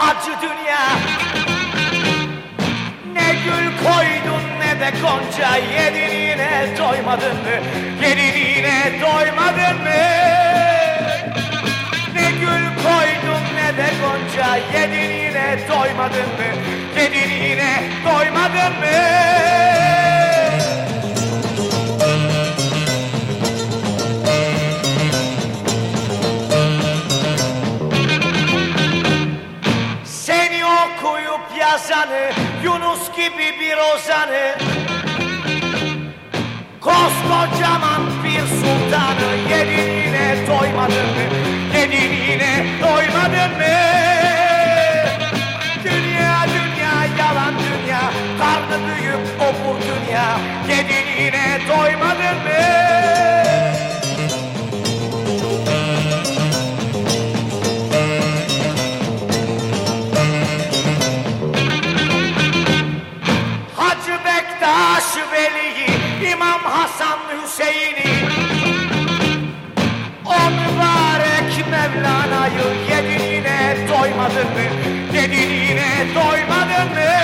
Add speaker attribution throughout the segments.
Speaker 1: acı dünya Ne gül koydun ne de gonca Yediliğine doymadın mı? Yeniliğine doymadın mı? Ne gül koydun ne de gonca Yediliğine doymadın mı? Yediliğine doymadın mı? Okuyup yazanı Yunus gibi bir ozanı Koskocaman bir sultanı Yediğine doymadın mı? Yediğine doymadın mı? Dünya dünya yalan dünya Karnı büyük obur dünya Yediğine doymadın mı? Yedin yine doymadın mı?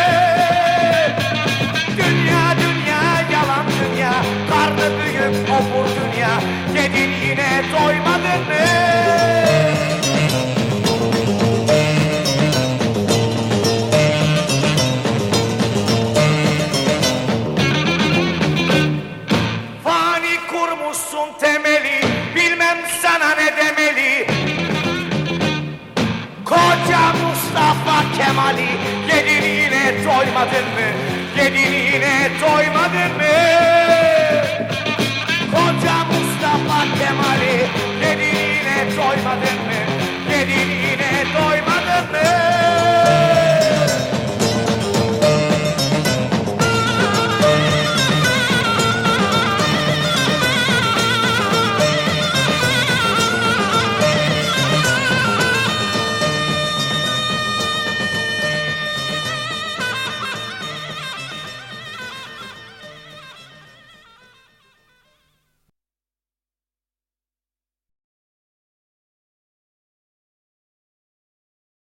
Speaker 1: Doymadın mı? Yediniğine doymadın mı?